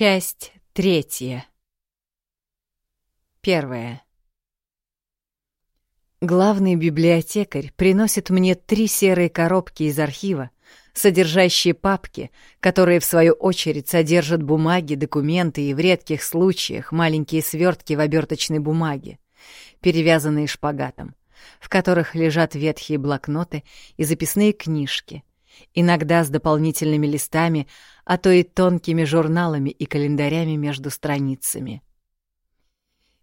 Часть третья. Первая. Главный библиотекарь приносит мне три серые коробки из архива, содержащие папки, которые, в свою очередь, содержат бумаги, документы и, в редких случаях, маленькие свертки в оберточной бумаге, перевязанные шпагатом, в которых лежат ветхие блокноты и записные книжки — иногда с дополнительными листами, а то и тонкими журналами и календарями между страницами.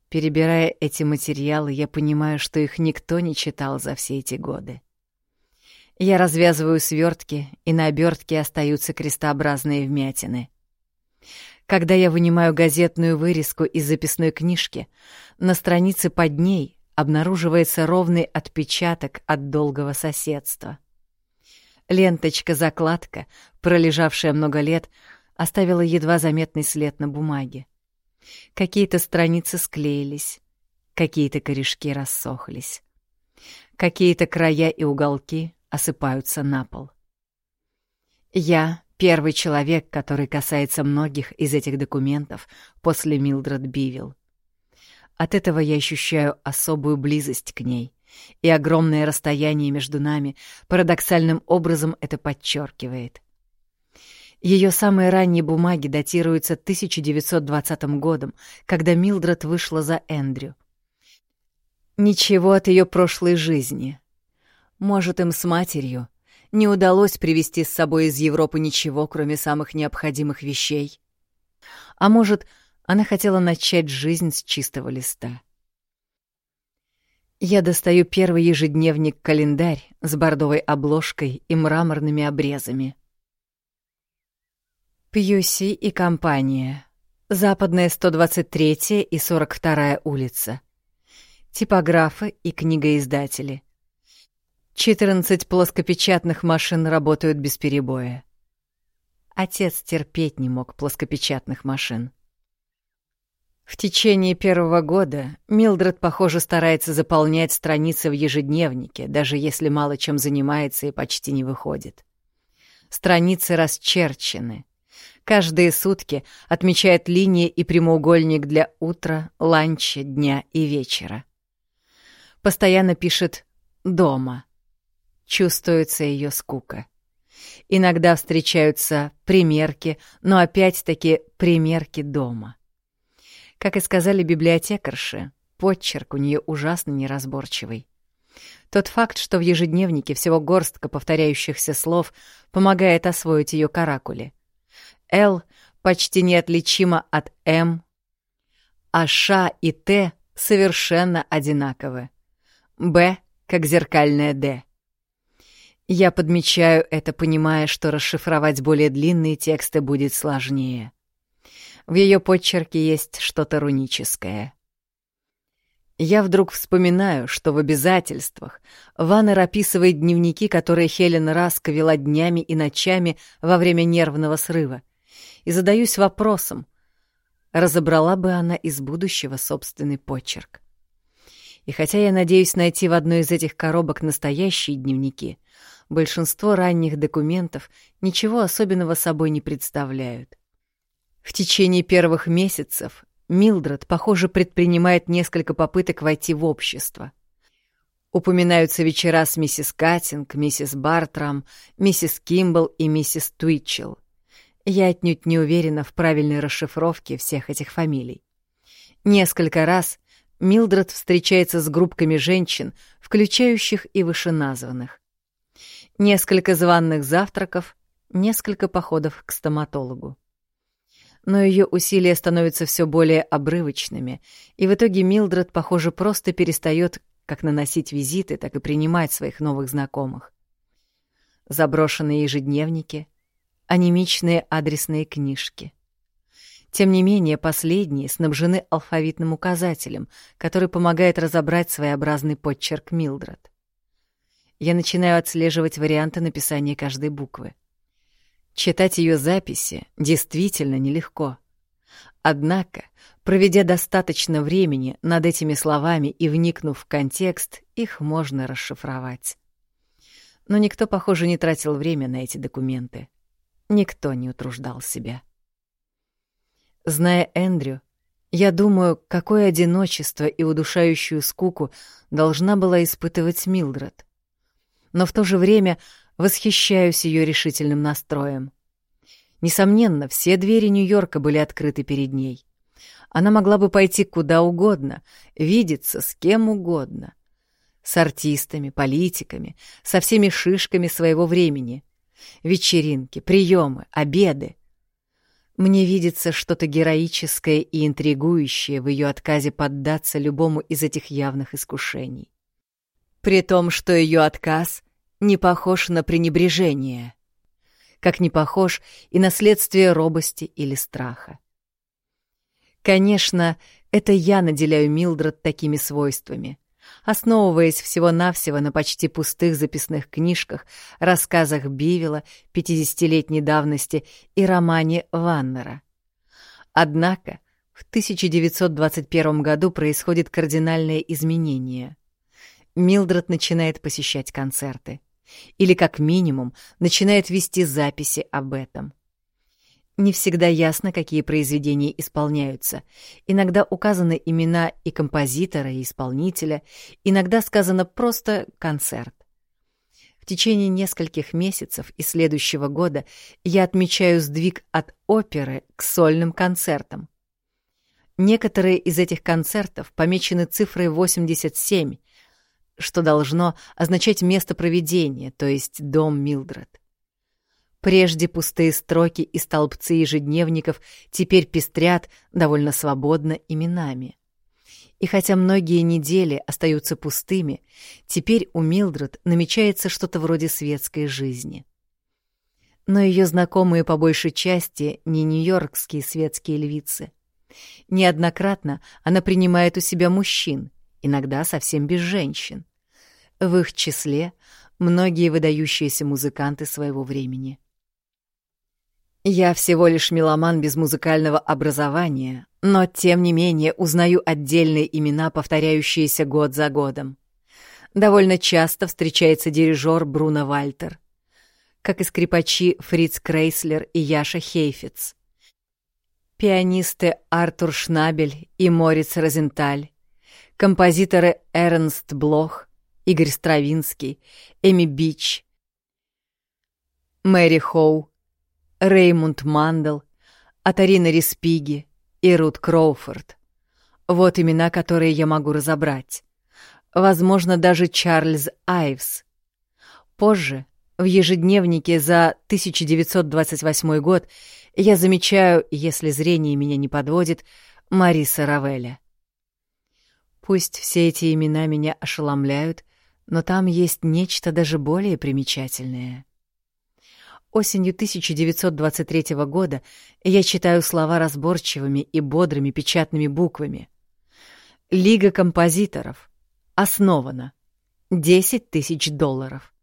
Перебирая эти материалы, я понимаю, что их никто не читал за все эти годы. Я развязываю свертки, и на обертке остаются крестообразные вмятины. Когда я вынимаю газетную вырезку из записной книжки, на странице под ней обнаруживается ровный отпечаток от долгого соседства — Ленточка-закладка, пролежавшая много лет, оставила едва заметный след на бумаге. Какие-то страницы склеились, какие-то корешки рассохлись. Какие-то края и уголки осыпаются на пол. Я — первый человек, который касается многих из этих документов после Милдред Бивилл. От этого я ощущаю особую близость к ней и огромное расстояние между нами парадоксальным образом это подчеркивает. Ее самые ранние бумаги датируются 1920 годом, когда Милдред вышла за Эндрю. Ничего от ее прошлой жизни. Может, им с матерью не удалось привезти с собой из Европы ничего, кроме самых необходимых вещей. А может, она хотела начать жизнь с чистого листа. Я достаю первый ежедневник-календарь с бордовой обложкой и мраморными обрезами. Пьюси и компания. Западная 123 и 42 улица. Типографы и книгоиздатели. 14 плоскопечатных машин работают без перебоя. Отец терпеть не мог плоскопечатных машин. В течение первого года Милдред, похоже, старается заполнять страницы в ежедневнике, даже если мало чем занимается и почти не выходит. Страницы расчерчены. Каждые сутки отмечает линии и прямоугольник для утра, ланча, дня и вечера. Постоянно пишет «дома». Чувствуется ее скука. Иногда встречаются примерки, но опять-таки примерки дома. Как и сказали библиотекарши, подчерк у нее ужасно неразборчивый. Тот факт, что в ежедневнике всего горстка повторяющихся слов, помогает освоить ее каракули. «Л» почти неотличимо от «М», а «Ш» и «Т» совершенно одинаковы. «Б» как зеркальное «Д». Я подмечаю это, понимая, что расшифровать более длинные тексты будет сложнее. В ее подчерке есть что-то руническое. Я вдруг вспоминаю, что в обязательствах Ваннер описывает дневники, которые Хелен Раск вела днями и ночами во время нервного срыва, и задаюсь вопросом, разобрала бы она из будущего собственный почерк. И хотя я надеюсь найти в одной из этих коробок настоящие дневники, большинство ранних документов ничего особенного собой не представляют. В течение первых месяцев Милдред, похоже, предпринимает несколько попыток войти в общество. Упоминаются вечера с миссис Каттинг, миссис Бартрам, миссис Кимбл и миссис Твитчелл. Я отнюдь не уверена в правильной расшифровке всех этих фамилий. Несколько раз Милдред встречается с группками женщин, включающих и вышеназванных. Несколько званных завтраков, несколько походов к стоматологу но ее усилия становятся все более обрывочными, и в итоге Милдред, похоже, просто перестает как наносить визиты, так и принимать своих новых знакомых. Заброшенные ежедневники, анемичные адресные книжки. Тем не менее, последние снабжены алфавитным указателем, который помогает разобрать своеобразный подчерк Милдред. Я начинаю отслеживать варианты написания каждой буквы. Читать ее записи действительно нелегко. Однако, проведя достаточно времени над этими словами и вникнув в контекст, их можно расшифровать. Но никто, похоже, не тратил время на эти документы. Никто не утруждал себя. Зная Эндрю, я думаю, какое одиночество и удушающую скуку должна была испытывать Милдред. Но в то же время восхищаюсь ее решительным настроем. Несомненно, все двери Нью-Йорка были открыты перед ней. Она могла бы пойти куда угодно, видеться с кем угодно. С артистами, политиками, со всеми шишками своего времени. Вечеринки, приемы, обеды. Мне видится что-то героическое и интригующее в ее отказе поддаться любому из этих явных искушений. При том, что ее отказ не похож на пренебрежение, как не похож и на следствие робости или страха. Конечно, это я наделяю Милдред такими свойствами основываясь всего-навсего на почти пустых записных книжках, рассказах Бивила 50-летней давности и романе Ваннера. Однако в 1921 году происходит кардинальное изменение. Милдред начинает посещать концерты. Или, как минимум, начинает вести записи об этом. Не всегда ясно, какие произведения исполняются. Иногда указаны имена и композитора, и исполнителя, иногда сказано просто «концерт». В течение нескольких месяцев и следующего года я отмечаю сдвиг от оперы к сольным концертам. Некоторые из этих концертов помечены цифрой 87, что должно означать место проведения, то есть дом Милдред. Прежде пустые строки и столбцы ежедневников теперь пестрят довольно свободно именами. И хотя многие недели остаются пустыми, теперь у Милдред намечается что-то вроде светской жизни. Но ее знакомые по большей части не нью-йоркские светские львицы. Неоднократно она принимает у себя мужчин, иногда совсем без женщин. В их числе многие выдающиеся музыканты своего времени. Я всего лишь меломан без музыкального образования, но тем не менее узнаю отдельные имена, повторяющиеся год за годом. Довольно часто встречается дирижер Бруно Вальтер, как и скрипачи Фриц Крейслер и Яша Хейфиц, пианисты Артур Шнабель и Мориц Розенталь, композиторы Эрнст Блох, Игорь Стравинский, Эми Бич, Мэри Хоу, Реймунд Мандел, Атарина Респиги и Рут Кроуфорд. Вот имена, которые я могу разобрать. Возможно, даже Чарльз Айвс. Позже, в ежедневнике за 1928 год, я замечаю, если зрение меня не подводит, Мариса Равеля. Пусть все эти имена меня ошеломляют, но там есть нечто даже более примечательное. Осенью 1923 года я читаю слова разборчивыми и бодрыми печатными буквами. Лига композиторов. Основана. 10 тысяч долларов.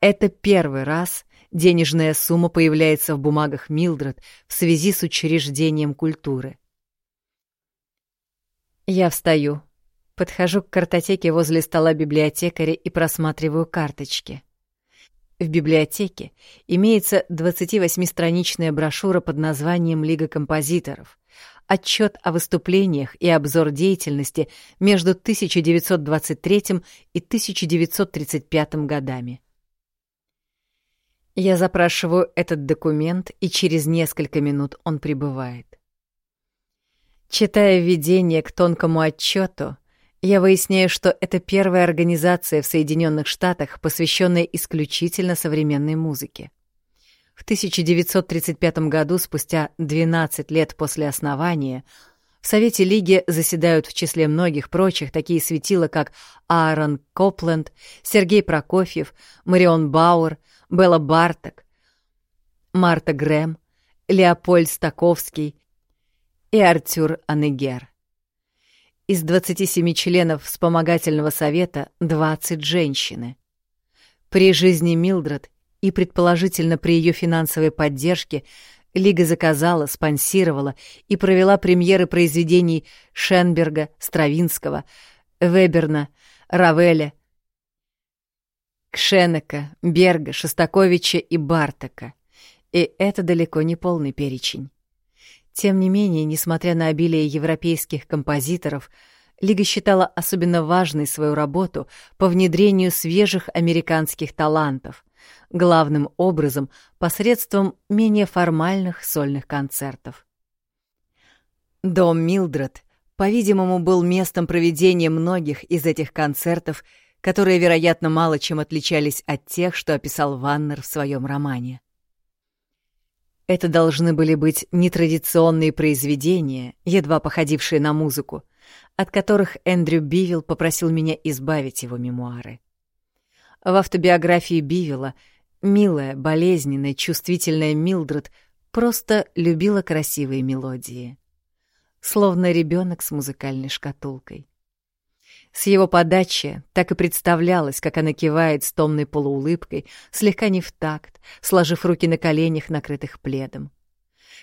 Это первый раз денежная сумма появляется в бумагах Милдред в связи с учреждением культуры. Я встаю, подхожу к картотеке возле стола библиотекаря и просматриваю карточки. В библиотеке имеется 28-страничная брошюра под названием «Лига композиторов», отчет о выступлениях и обзор деятельности между 1923 и 1935 годами. Я запрашиваю этот документ, и через несколько минут он прибывает. Читая введение к тонкому отчету, я выясняю, что это первая организация в Соединенных Штатах, посвященная исключительно современной музыке. В 1935 году, спустя 12 лет после основания, в Совете Лиги заседают в числе многих прочих такие светила, как Аарон Копленд, Сергей Прокофьев, Марион Бауэр, Белла Барток, Марта Грэм, Леопольд Стаковский и Артюр Анегер. Из 27 членов вспомогательного совета 20 женщины. При жизни Милдред и, предположительно, при ее финансовой поддержке Лига заказала, спонсировала и провела премьеры произведений Шенберга, Стравинского, Веберна, Равеля, Кшенека, Берга, Шостаковича и Бартака. И это далеко не полный перечень. Тем не менее, несмотря на обилие европейских композиторов, Лига считала особенно важной свою работу по внедрению свежих американских талантов, главным образом посредством менее формальных сольных концертов. Дом Милдред, по-видимому, был местом проведения многих из этих концертов, которые, вероятно, мало чем отличались от тех, что описал Ваннер в своем романе. Это должны были быть нетрадиционные произведения, едва походившие на музыку, от которых Эндрю Бивилл попросил меня избавить его мемуары. В автобиографии Бивилла милая, болезненная, чувствительная Милдред просто любила красивые мелодии. Словно ребенок с музыкальной шкатулкой. С его подачи так и представлялось, как она кивает с томной полуулыбкой, слегка не в такт, сложив руки на коленях, накрытых пледом.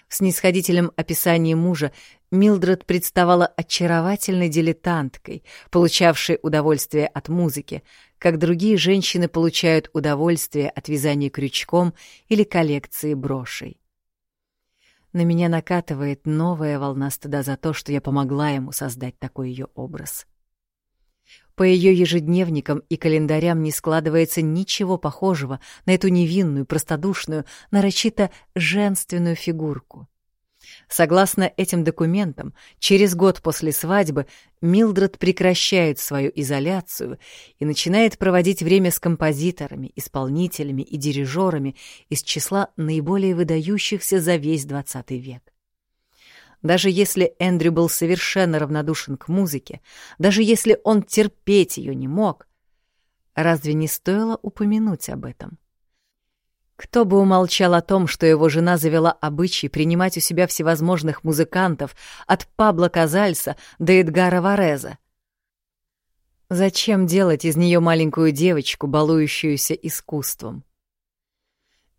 В снисходительном описании мужа Милдред представала очаровательной дилетанткой, получавшей удовольствие от музыки, как другие женщины получают удовольствие от вязания крючком или коллекции брошей. На меня накатывает новая волна стыда за то, что я помогла ему создать такой ее образ. По ее ежедневникам и календарям не складывается ничего похожего на эту невинную, простодушную, нарочито женственную фигурку. Согласно этим документам, через год после свадьбы Милдред прекращает свою изоляцию и начинает проводить время с композиторами, исполнителями и дирижерами из числа наиболее выдающихся за весь XX век. Даже если Эндрю был совершенно равнодушен к музыке, даже если он терпеть ее не мог, разве не стоило упомянуть об этом? Кто бы умолчал о том, что его жена завела обычай принимать у себя всевозможных музыкантов от Пабло Казальса до Эдгара Вареза? Зачем делать из нее маленькую девочку, балующуюся искусством?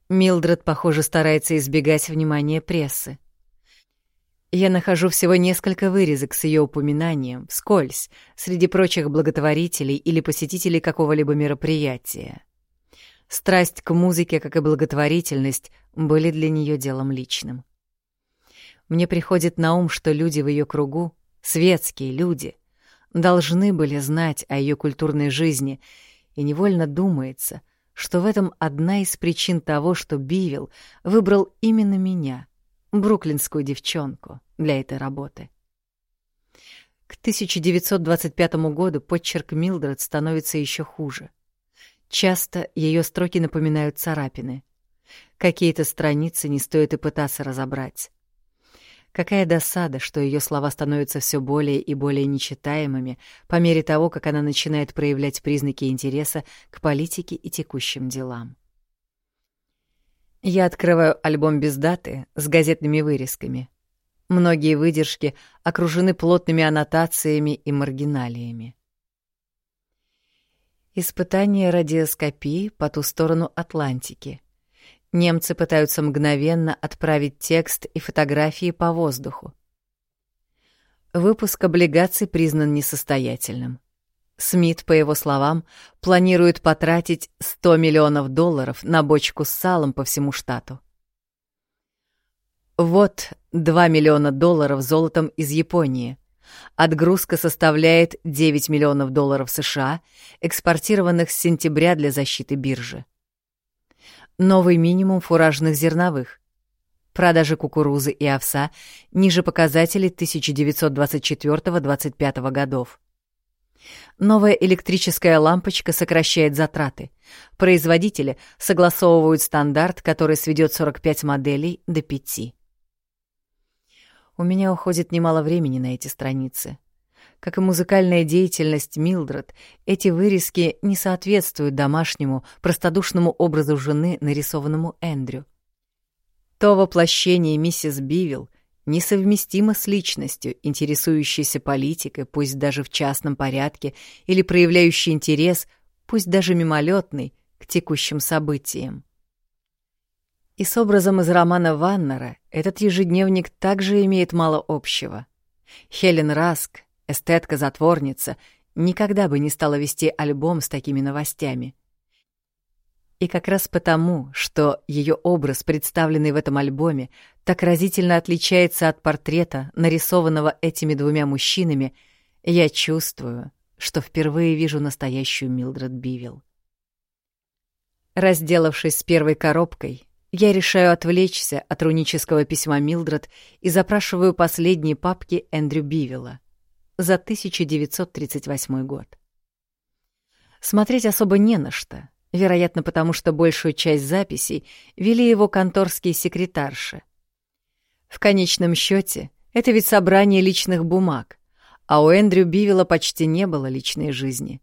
Милдред, похоже, старается избегать внимания прессы. Я нахожу всего несколько вырезок с ее упоминанием, вскользь, среди прочих благотворителей или посетителей какого-либо мероприятия. Страсть к музыке, как и благотворительность, были для нее делом личным. Мне приходит на ум, что люди в ее кругу, светские люди, должны были знать о ее культурной жизни, и невольно думается, что в этом одна из причин того, что Бивил выбрал именно меня — бруклинскую девчонку для этой работы. К 1925 году подчерк Милдред становится еще хуже. Часто ее строки напоминают царапины. Какие-то страницы не стоит и пытаться разобрать. Какая досада, что ее слова становятся все более и более нечитаемыми по мере того, как она начинает проявлять признаки интереса к политике и текущим делам. Я открываю альбом без даты с газетными вырезками. Многие выдержки окружены плотными аннотациями и маргиналиями. Испытание радиоскопии по ту сторону Атлантики. Немцы пытаются мгновенно отправить текст и фотографии по воздуху. Выпуск облигаций признан несостоятельным. Смит, по его словам, планирует потратить 100 миллионов долларов на бочку с салом по всему штату. Вот 2 миллиона долларов золотом из Японии. Отгрузка составляет 9 миллионов долларов США, экспортированных с сентября для защиты биржи. Новый минимум фуражных зерновых. Продажи кукурузы и овса ниже показателей 1924-25 годов. Новая электрическая лампочка сокращает затраты. Производители согласовывают стандарт, который сведет 45 моделей до 5. У меня уходит немало времени на эти страницы. Как и музыкальная деятельность Милдред, эти вырезки не соответствуют домашнему, простодушному образу жены, нарисованному Эндрю. То воплощение миссис Бивилл, несовместимо с личностью, интересующейся политикой, пусть даже в частном порядке, или проявляющей интерес, пусть даже мимолетный, к текущим событиям. И с образом из романа Ваннера этот ежедневник также имеет мало общего. Хелен Раск, эстетка-затворница, никогда бы не стала вести альбом с такими новостями. И как раз потому, что ее образ, представленный в этом альбоме, так разительно отличается от портрета, нарисованного этими двумя мужчинами, я чувствую, что впервые вижу настоящую Милдред Бивилл. Разделавшись с первой коробкой, я решаю отвлечься от рунического письма Милдред и запрашиваю последние папки Эндрю Бивилла за 1938 год. Смотреть особо не на что, вероятно, потому что большую часть записей вели его конторские секретарши. В конечном счете, это ведь собрание личных бумаг, а у Эндрю Бивилла почти не было личной жизни.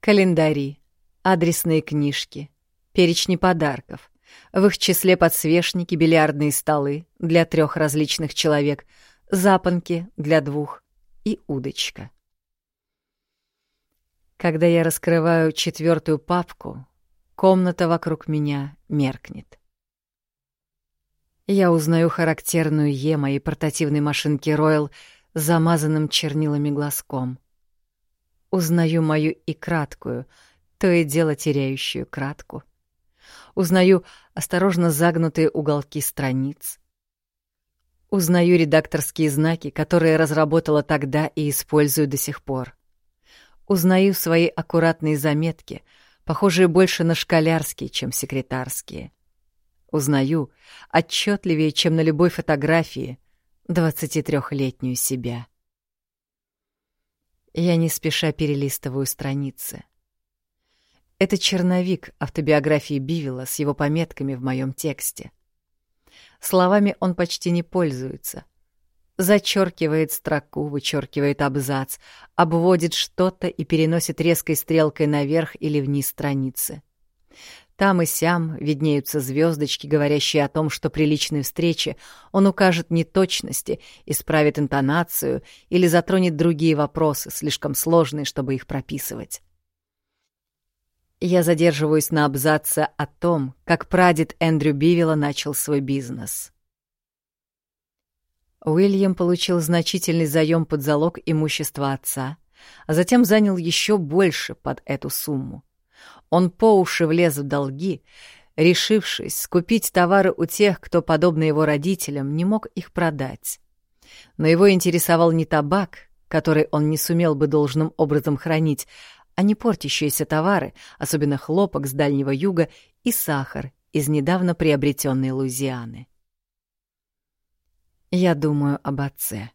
Календари, адресные книжки, перечни подарков, в их числе подсвечники, бильярдные столы для трех различных человек, запонки для двух и удочка. Когда я раскрываю четвертую папку, комната вокруг меня меркнет. Я узнаю характерную Е моей портативной машинки Royal с замазанным чернилами глазком. Узнаю мою и краткую, то и дело теряющую кратку. Узнаю осторожно загнутые уголки страниц. Узнаю редакторские знаки, которые разработала тогда и использую до сих пор. Узнаю свои аккуратные заметки, похожие больше на школярские, чем секретарские. Узнаю отчетливее, чем на любой фотографии, 23-летнюю себя. Я не спеша перелистываю страницы. Это черновик автобиографии Бивила с его пометками в моем тексте. Словами он почти не пользуется зачеркивает строку, вычеркивает абзац, обводит что-то и переносит резкой стрелкой наверх или вниз страницы. Там и сям виднеются звездочки, говорящие о том, что при личной встрече он укажет неточности, исправит интонацию или затронет другие вопросы, слишком сложные, чтобы их прописывать. Я задерживаюсь на абзаце о том, как прадед Эндрю Бивилла начал свой бизнес. Уильям получил значительный заем под залог имущества отца, а затем занял еще больше под эту сумму. Он по уши влез в долги, решившись скупить товары у тех, кто, подобно его родителям, не мог их продать. Но его интересовал не табак, который он не сумел бы должным образом хранить, а не портящиеся товары, особенно хлопок с Дальнего Юга и сахар из недавно приобретенной Луизианы. Я думаю об отце.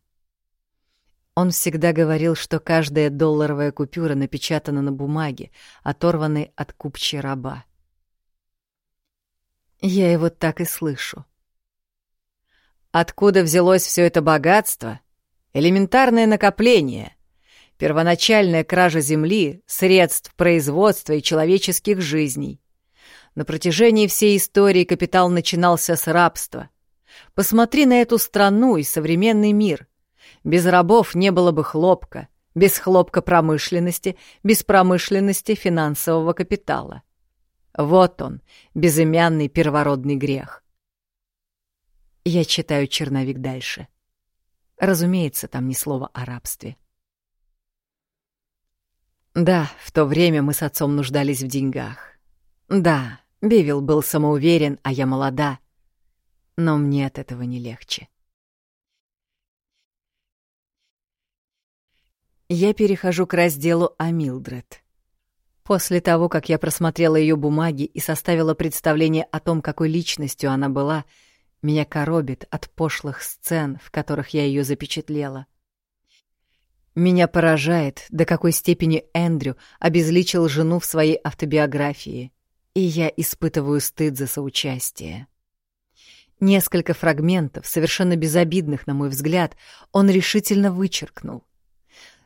Он всегда говорил, что каждая долларовая купюра напечатана на бумаге, оторванной от купчи раба. Я его так и слышу. Откуда взялось все это богатство? Элементарное накопление. Первоначальная кража земли, средств производства и человеческих жизней. На протяжении всей истории капитал начинался с рабства — Посмотри на эту страну и современный мир. Без рабов не было бы хлопка, без хлопка промышленности, без промышленности финансового капитала. Вот он, безымянный первородный грех. Я читаю черновик дальше. Разумеется, там ни слова о рабстве. Да, в то время мы с отцом нуждались в деньгах. Да, Бивил был самоуверен, а я молода но мне от этого не легче. Я перехожу к разделу о Милдред. После того, как я просмотрела ее бумаги и составила представление о том, какой личностью она была, меня коробит от пошлых сцен, в которых я ее запечатлела. Меня поражает, до какой степени Эндрю обезличил жену в своей автобиографии, и я испытываю стыд за соучастие. Несколько фрагментов, совершенно безобидных, на мой взгляд, он решительно вычеркнул.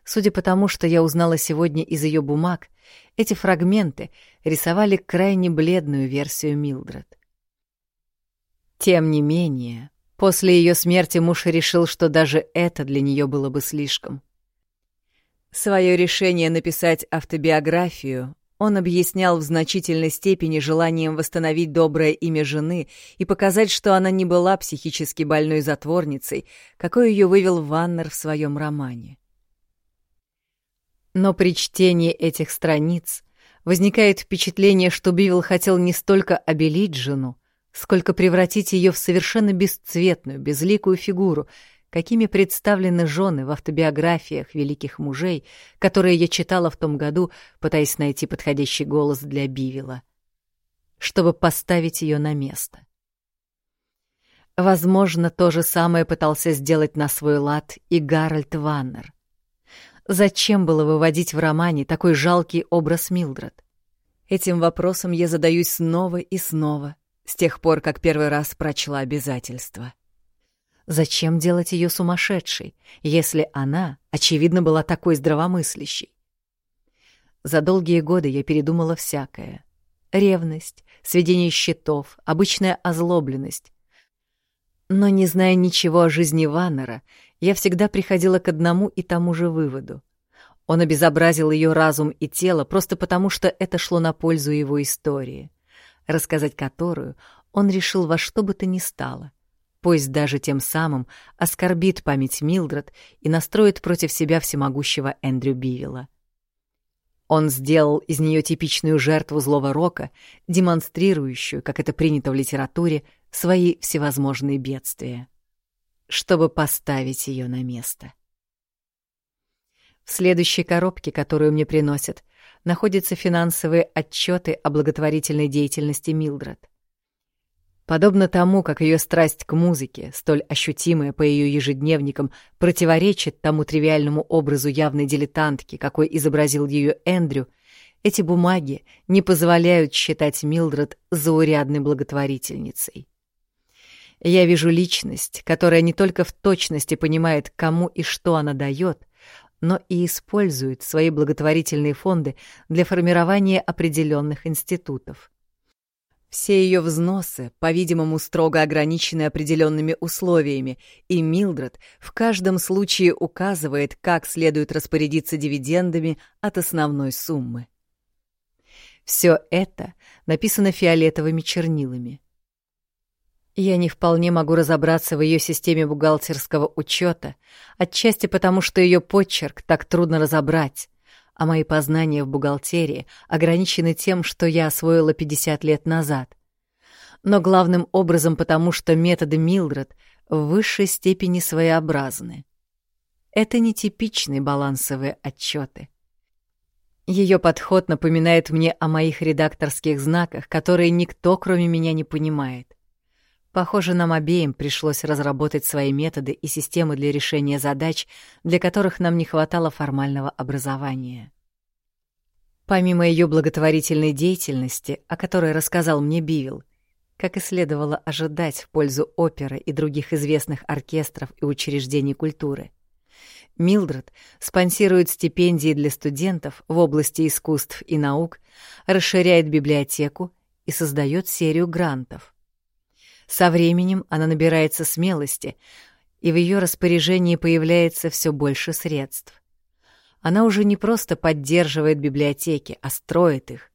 Судя по тому, что я узнала сегодня из ее бумаг, эти фрагменты рисовали крайне бледную версию Милдред. Тем не менее, после ее смерти муж решил, что даже это для нее было бы слишком. Свое решение написать автобиографию он объяснял в значительной степени желанием восстановить доброе имя жены и показать, что она не была психически больной затворницей, какой ее вывел Ваннер в своем романе. Но при чтении этих страниц Возникает впечатление, что Бивил хотел не столько обелить жену, сколько превратить ее в совершенно бесцветную, безликую фигуру, какими представлены жены в автобиографиях великих мужей, которые я читала в том году, пытаясь найти подходящий голос для Бивила, чтобы поставить ее на место. Возможно, то же самое пытался сделать на свой лад и Гарольд Ваннер. Зачем было выводить в романе такой жалкий образ Милдред? Этим вопросом я задаюсь снова и снова, с тех пор, как первый раз прочла обязательства. Зачем делать ее сумасшедшей, если она, очевидно, была такой здравомыслящей? За долгие годы я передумала всякое. Ревность, сведение счетов, обычная озлобленность. Но, не зная ничего о жизни Ваннера, я всегда приходила к одному и тому же выводу. Он обезобразил ее разум и тело просто потому, что это шло на пользу его истории, рассказать которую он решил во что бы то ни стало пусть даже тем самым оскорбит память Милдред и настроит против себя всемогущего Эндрю Бивилла. Он сделал из нее типичную жертву злого рока, демонстрирующую, как это принято в литературе, свои всевозможные бедствия, чтобы поставить ее на место. В следующей коробке, которую мне приносят, находятся финансовые отчеты о благотворительной деятельности Милдред. Подобно тому, как ее страсть к музыке, столь ощутимая по ее ежедневникам, противоречит тому тривиальному образу явной дилетантки, какой изобразил ее Эндрю, эти бумаги не позволяют считать Милдред заурядной благотворительницей. Я вижу личность, которая не только в точности понимает, кому и что она дает, но и использует свои благотворительные фонды для формирования определенных институтов. Все ее взносы, по-видимому, строго ограничены определенными условиями, и Милдред в каждом случае указывает, как следует распорядиться дивидендами от основной суммы. Все это написано фиолетовыми чернилами. Я не вполне могу разобраться в ее системе бухгалтерского учета, отчасти потому, что ее почерк так трудно разобрать, а мои познания в бухгалтерии ограничены тем, что я освоила 50 лет назад. Но главным образом потому, что методы Милдред в высшей степени своеобразны. Это нетипичные балансовые отчеты. Ее подход напоминает мне о моих редакторских знаках, которые никто, кроме меня, не понимает. Похоже, нам обеим пришлось разработать свои методы и системы для решения задач, для которых нам не хватало формального образования. Помимо ее благотворительной деятельности, о которой рассказал мне Бивил, как и следовало ожидать в пользу оперы и других известных оркестров и учреждений культуры, Милдред спонсирует стипендии для студентов в области искусств и наук, расширяет библиотеку и создает серию грантов — со временем она набирается смелости, и в ее распоряжении появляется все больше средств. Она уже не просто поддерживает библиотеки, а строит их.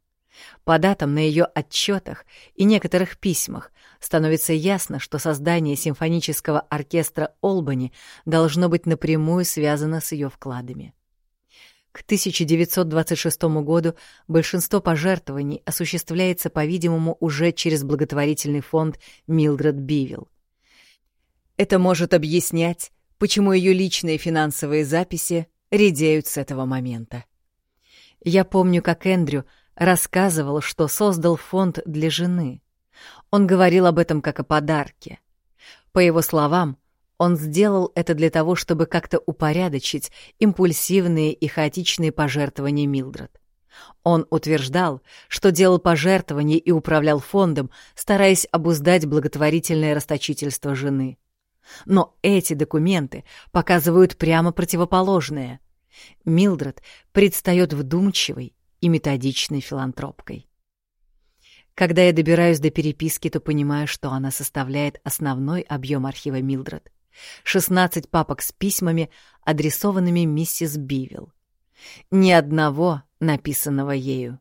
По датам на ее отчетах и некоторых письмах становится ясно, что создание симфонического оркестра Олбани должно быть напрямую связано с ее вкладами. К 1926 году большинство пожертвований осуществляется, по-видимому, уже через благотворительный фонд Милдред Бивилл. Это может объяснять, почему ее личные финансовые записи редеют с этого момента. Я помню, как Эндрю рассказывал, что создал фонд для жены. Он говорил об этом как о подарке. По его словам, он сделал это для того, чтобы как-то упорядочить импульсивные и хаотичные пожертвования Милдред. Он утверждал, что делал пожертвования и управлял фондом, стараясь обуздать благотворительное расточительство жены. Но эти документы показывают прямо противоположное. Милдред предстает вдумчивой и методичной филантропкой. Когда я добираюсь до переписки, то понимаю, что она составляет основной объем архива Милдред. 16 папок с письмами, адресованными миссис Бивилл. Ни одного, написанного ею.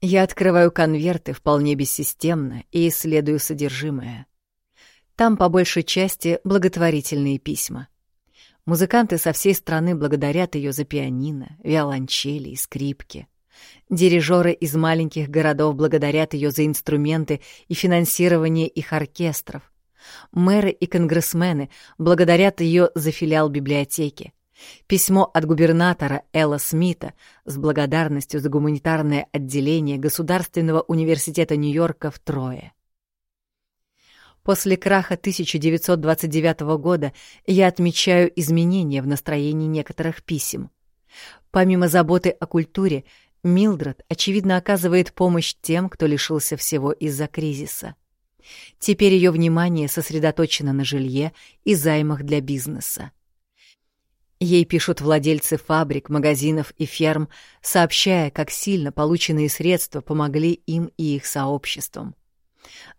Я открываю конверты вполне бессистемно и исследую содержимое. Там по большей части благотворительные письма. Музыканты со всей страны благодарят ее за пианино, виолончели и скрипки. Дирижеры из маленьких городов благодарят ее за инструменты и финансирование их оркестров. Мэры и конгрессмены благодарят ее за филиал библиотеки. Письмо от губернатора Элла Смита с благодарностью за гуманитарное отделение Государственного университета Нью-Йорка в Трое. После краха 1929 года я отмечаю изменения в настроении некоторых писем. Помимо заботы о культуре, Милдред, очевидно, оказывает помощь тем, кто лишился всего из-за кризиса. Теперь ее внимание сосредоточено на жилье и займах для бизнеса. Ей пишут владельцы фабрик, магазинов и ферм, сообщая, как сильно полученные средства помогли им и их сообществам.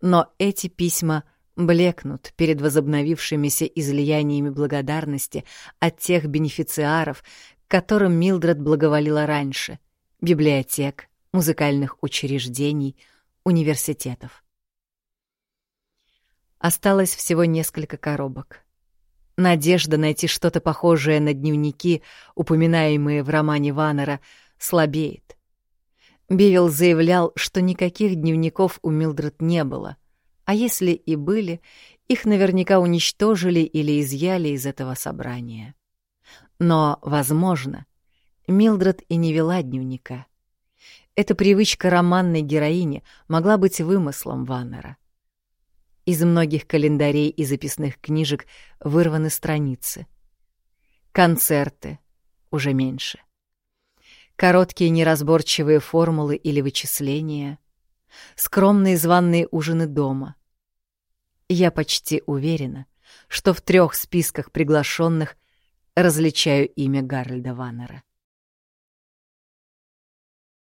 Но эти письма блекнут перед возобновившимися излияниями благодарности от тех бенефициаров, которым Милдред благоволила раньше — библиотек, музыкальных учреждений, университетов. Осталось всего несколько коробок. Надежда найти что-то похожее на дневники, упоминаемые в романе Ваннера, слабеет. Бивилл заявлял, что никаких дневников у Милдред не было, а если и были, их наверняка уничтожили или изъяли из этого собрания. Но, возможно, Милдред и не вела дневника. Эта привычка романной героини могла быть вымыслом Ваннера. Из многих календарей и записных книжек вырваны страницы. Концерты уже меньше. Короткие неразборчивые формулы или вычисления. Скромные званные ужины дома. Я почти уверена, что в трех списках приглашенных различаю имя Гарольда Ваннера.